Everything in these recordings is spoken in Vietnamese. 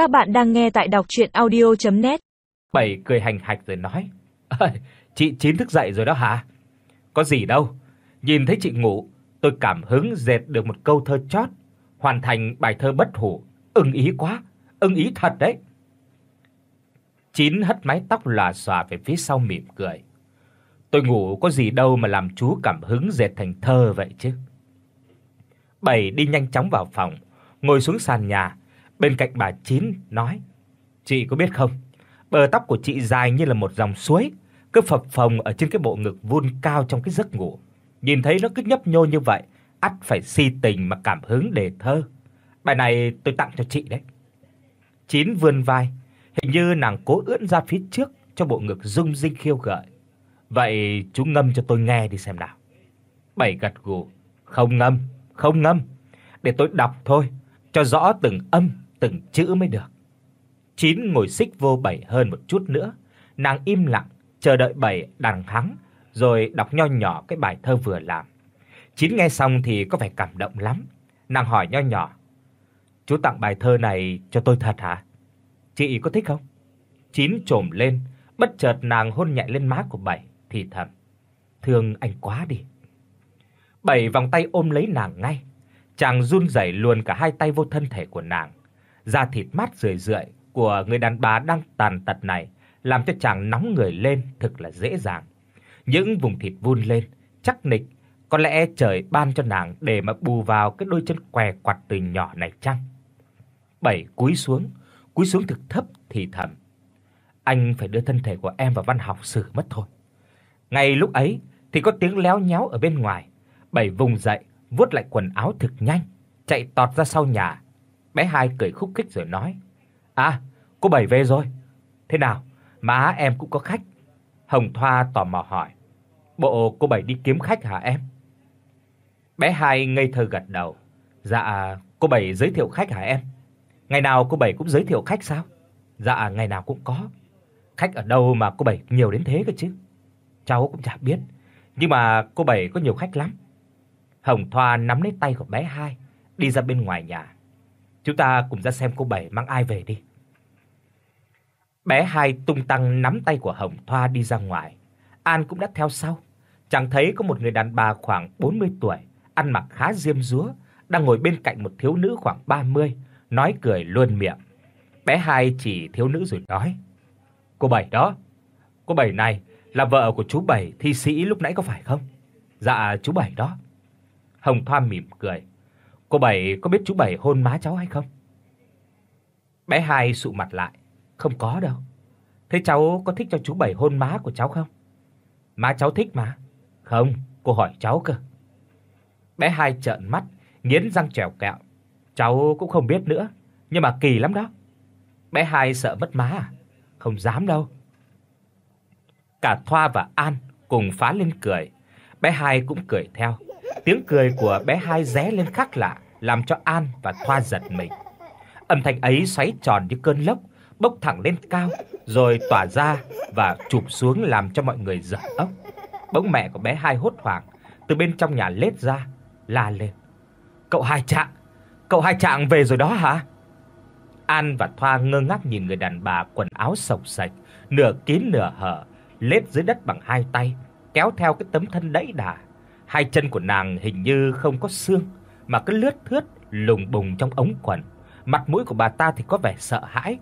Các bạn đang nghe tại đọc audio net Bảy cười hành hạch rồi nói: à, "Chị chín thức dậy rồi đó hả? Có gì đâu, nhìn thấy chị ngủ, tôi cảm hứng dệt được một câu thơ chót, hoàn thành bài thơ bất hủ, ưng ý quá, ưng ý thật đấy." Chín hất mái tóc lòa xòa về phía sau mỉm cười. Tôi ngủ có gì đâu mà làm chú cảm hứng dệt thành thơ vậy chứ. Bảy đi nhanh chóng vào phòng, ngồi xuống sàn nhà, bên cạnh bà Chín nói: "Chị có biết không, bờ tóc của chị dài như là một dòng suối, cứ phập phồng ở trên cái bộ ngực vun cao trong cái giấc ngủ. Nhìn thấy nó cứ nhấp nhô như vậy, ắt phải si tình mà cảm hứng đề thơ. Bài này tôi tặng cho chị đấy." Chín vươn vai, hình như nàng cố ưỡn ra phía trước cho bộ ngực rung rinh khiêu gợi. Vậy chú ngâm cho tôi nghe đi xem nào. Bảy gật gù, không ngâm, không ngâm, để tôi đọc thôi, cho rõ từng âm, từng chữ mới được. Chín ngồi xích vô bảy hơn một chút nữa, nàng im lặng chờ đợi bảy đằng thắng rồi đọc nho nhỏ cái bài thơ vừa làm. Chín nghe xong thì có vẻ cảm động lắm, nàng hỏi nho nhỏ: "Chú tặng bài thơ này cho tôi thật hả? Chị có thích không?" Chín trồm lên, bất chợt nàng hôn nhẹ lên má của bảy, thì thầm: "Thương anh quá đi." Bảy vòng tay ôm lấy nàng ngay. Chàng run rẩy luồn cả hai tay vô thân thể của nàng. Da thịt mát rười rượi của người đàn bà đang tàn tật này làm cho chàng nóng người lên thực là dễ dàng. Những vùng thịt vun lên, chắc nịch, có lẽ trời ban cho nàng để mà bù vào cái đôi chân què quặt từ nhỏ này chăng? Bảy cúi xuống, cúi xuống thực thấp thì thầm. Anh phải đưa thân thể của em vào văn học sử mất thôi. Ngay lúc ấy thì có tiếng léo nhéo ở bên ngoài. Bảy vùng dậy, vuốt lại quần áo thực nhanh, chạy tọt ra sau nhà. Bé Hai cười khúc khích rồi nói: "À, cô Bảy về rồi. Thế nào, má em cũng có khách?" Hồng Thoa tò mò hỏi: "Bộ cô Bảy đi kiếm khách hả em?" Bé Hai ngây thơ gật đầu: "Dạ, cô Bảy giới thiệu khách hả em? Ngày nào cô Bảy cũng giới thiệu khách sao?" "Dạ, ngày nào cũng có. Khách ở đâu mà cô Bảy nhiều đến thế cơ chứ?" "Cháu cũng chả biết, nhưng mà cô Bảy có nhiều khách lắm." Hồng Thoa nắm lấy tay của bé Hai, đi ra bên ngoài nhà. "Chúng ta cùng ra xem cô Bảy mang ai về đi." Bé Hai tung tăng nắm tay của Hồng Thoa đi ra ngoài. An cũng đã theo sau. Chẳng thấy có một người đàn bà khoảng 40 tuổi, ăn mặc khá diêm dúa, đang ngồi bên cạnh một thiếu nữ khoảng 30, nói cười luôn miệng. Bé Hai chỉ thiếu nữ rồi nói: "Cô Bảy đó, cô Bảy này là vợ của chú Bảy thi sĩ lúc nãy có phải không?" "Dạ, chú Bảy đó." Hồng Thoa mỉm cười. "Cô Bảy có biết chú Bảy hôn má cháu hay không?" Bé Hai sụ mặt lại, "Không có đâu. Thế cháu có thích cho chú Bảy hôn má của cháu không?" "Má cháu thích mà." "Không, cô hỏi cháu cơ." Bé Hai trợn mắt, nghiến răng trèo kẹo. "Cháu cũng không biết nữa, nhưng mà kỳ lắm đó." Bé Hai sợ mất má à? Không dám đâu. Cả Thoa và An cùng phá lên cười. Bé Hai cũng cười theo. Tiếng cười của bé Hai ré lên khác lạ, làm cho An và Thoa giật mình. Âm thanh ấy xoáy tròn như cơn lốc, bốc thẳng lên cao rồi tỏa ra và chụp xuống làm cho mọi người giật ốc. Bỗng mẹ của bé Hai hốt hoảng từ bên trong nhà lết ra, la lên: "Cậu Hai Trạng, cậu Hai Trạng về rồi đó hả?" An và Thoa ngơ ngác nhìn người đàn bà quần áo xộc sạch, nửa kín nửa hở, lết dưới đất bằng hai tay, kéo theo cái tấm thân đẫy đà. Hai chân của nàng hình như không có xương mà cứ lướt thướt lùng bùng trong ống quần. Mặt mũi của bà ta thì có vẻ sợ hãi.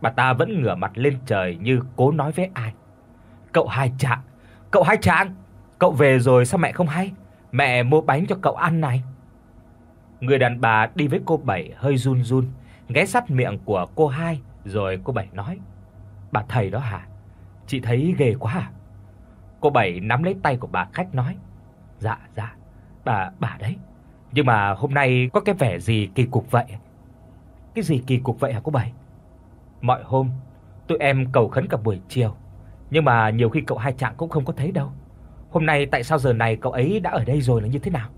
Bà ta vẫn ngửa mặt lên trời như cố nói với ai. "Cậu Hai Trạng, cậu Hai Trạng, cậu về rồi sao mẹ không hay? Mẹ mua bánh cho cậu ăn này." Người đàn bà đi với cô Bảy hơi run run, ghé sát miệng của cô Hai rồi cô Bảy nói: "Bà thầy đó hả? Chị thấy ghê quá à?" Cô Bảy nắm lấy tay của bà khách nói: "Dạ dạ, bà bà đấy. Nhưng mà hôm nay có cái vẻ gì kỳ cục vậy?" "Cái gì kỳ cục vậy hả cô Bảy?" "Mọi hôm tụi em cầu khấn cả buổi chiều, nhưng mà nhiều khi cậu Hai Trạng cũng không có thấy đâu. Hôm nay tại sao giờ này cậu ấy đã ở đây rồi là như thế nào?"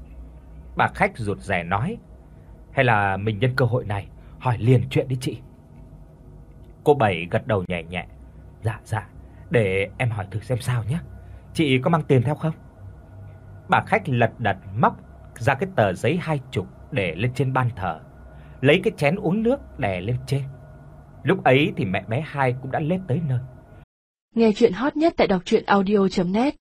Bà khách rụt rè nói: "Hay là mình nhân cơ hội này hỏi liền chuyện đi chị." Cô Bảy gật đầu nhẹ nhẹ. "Dạ dạ, để em hỏi thử xem sao nhé. Chị có mang tiền theo không?" Bà khách lật đật móc ra cái tờ giấy hai chục để lên trên ban thờ, lấy cái chén uống nước đè lên trên. Lúc ấy thì mẹ bé hai cũng đã lết tới nơi. Nghe truyện hot nhất tại doctruyenaudio.net